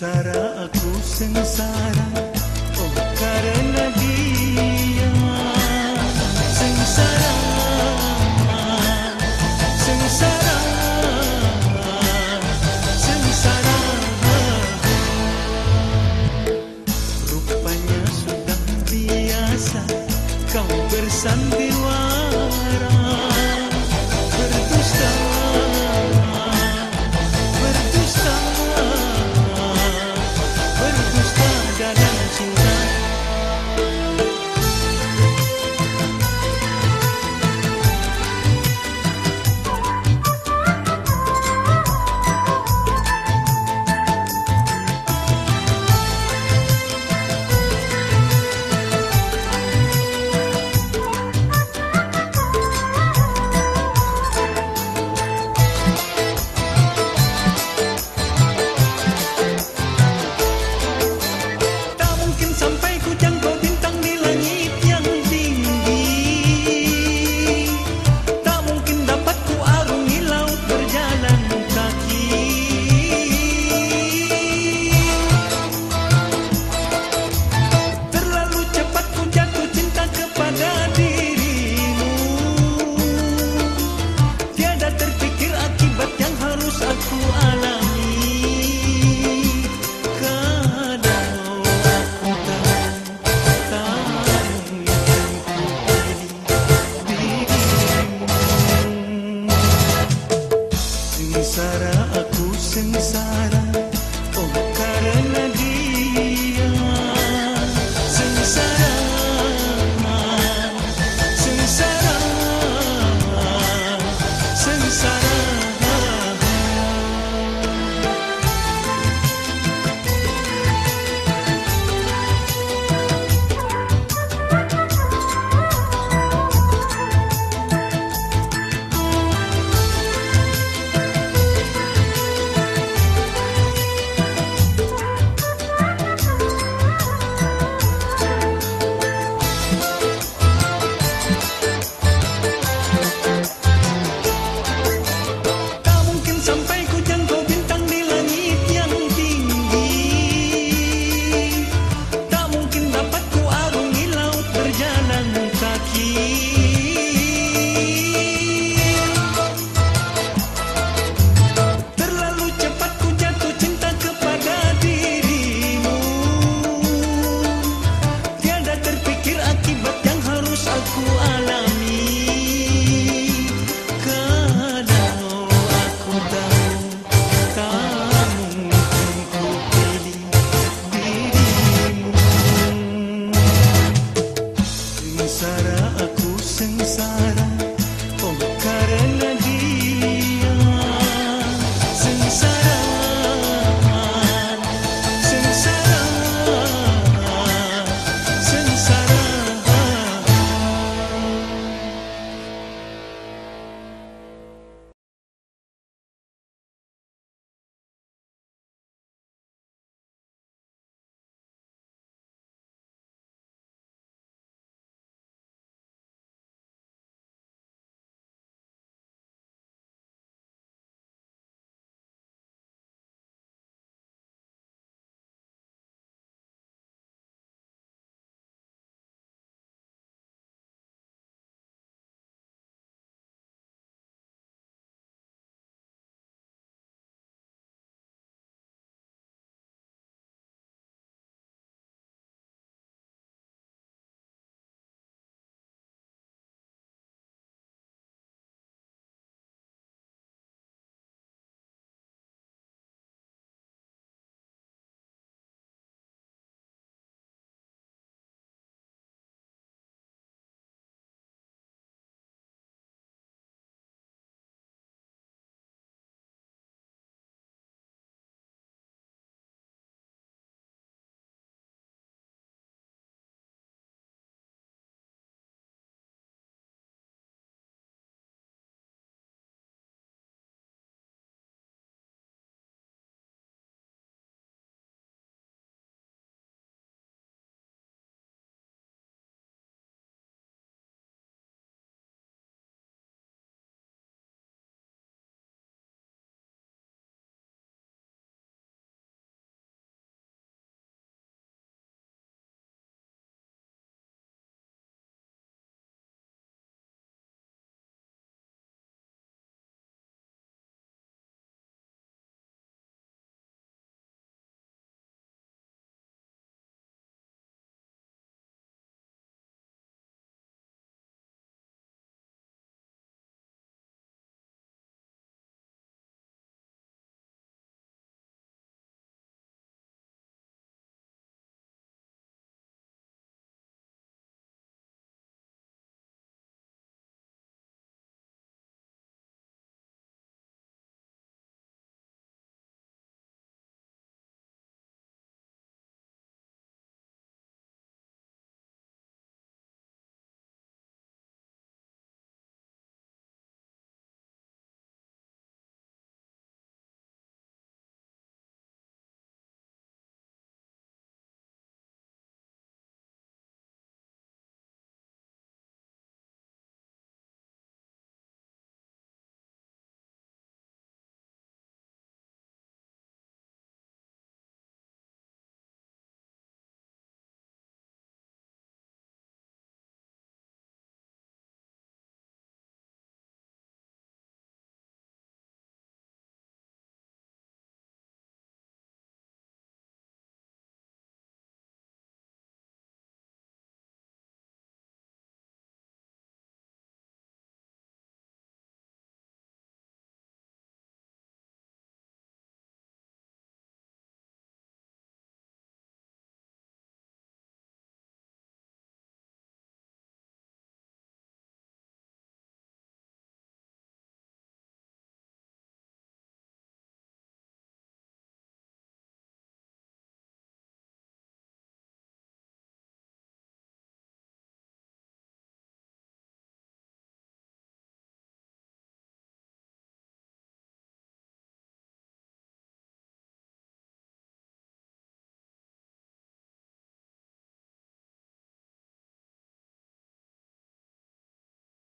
Sengsara aku sengsara Sengsara aku sengsara.